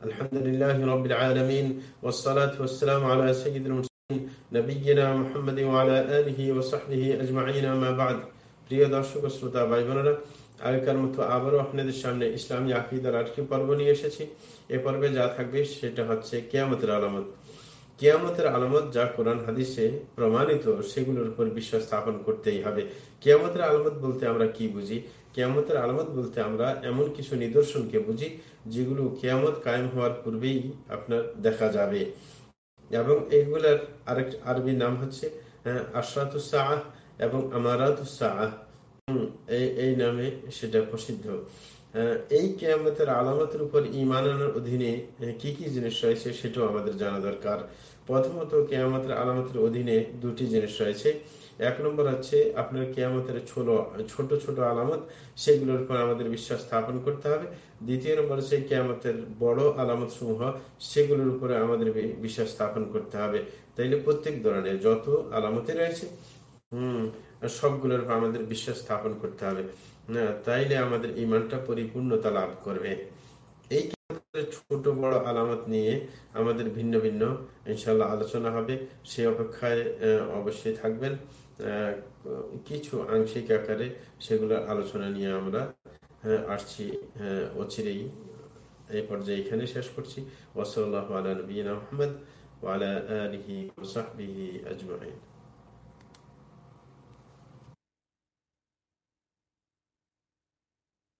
الحمد لله رب العالمين والصلاة والسلام على سيد المرسلين نبينا محمد وعلى آله وصحبه أجمعين ما بعد প্রিয় দর্শক ও শ্রোতা ভাই বোনেরা আগেকার মতো আবারও আপনাদের সামনে ইসলামী আকিদার আটটি পর্ব নিয়ে এসেছি এ পর্বে যা থাকবে সেটা হচ্ছে কেয়ামতের আলামত কেয়ামতের আলামত যা কোরআন হাদিসে প্রমাণিত, সেগুলোর উপর বিশ্বাস স্থাপন করতেই হবে। কেয়ামতের আলামত বলতে আমরা কি বুঝি? কেয়ামতের আলামত বলতে আমরা এমন কিছু নিদর্শনকে বুঝি, যেগুলো কেয়ামত কায়েম হওয়ার পূর্বেই আপনার দেখা যাবে। এবং এইগুলার আরেক আরবি নাম হচ্ছে আশরাতুসাহ এবং আমারাতুসাহ এই নামে সেটা প্রসিদ্ধ। এই কেয়ামতের আলামতের উপর ইমান অধীনে কি কি জিনিস রয়েছে সেটাও আমাদের জানা দরকার। প্রথমত, কেয়ামতের আলামতের অধীনে দুটি জিনিস রয়েছে। এক নম্বর হচ্ছে আপনার কেয়ামতের ছোট ছোট ছোট আলামত, সেগুলোর উপর আমাদের বিশ্বাস স্থাপন করতে হবে। দ্বিতীয় নম্বর হচ্ছে কেয়ামতের বড় আলামত সমূহ সেগুলোর উপরে আমাদের বিশ্বাস স্থাপন করতে হবে। তাইলে প্রত্যেক ধরনের যত আলামতে রয়েছে হম সবগুলোর উপর আমাদের বিশ্বাস স্থাপন করতে হবে। তাইলে আমাদের ইমানটা পরিপূর্ণতা লাভ করবে। এই ছোট বড় আলামত নিয়ে আমাদের ভিন্ন ভিন্ন ইনশাল্লাহ আলোচনা হবে। সেই অপেক্ষায় অবশ্যই থাকবেন। কিছু আংশিক আকারে সেগুলোর আলোচনা নিয়ে আমরা আসছি অচিরেই। এই পর্যায়ে এখানে শেষ করছি। ওসল্লাহ আলা মোহাম্মদ ওয়ালা আলহি সাহবিহি আজমাইন।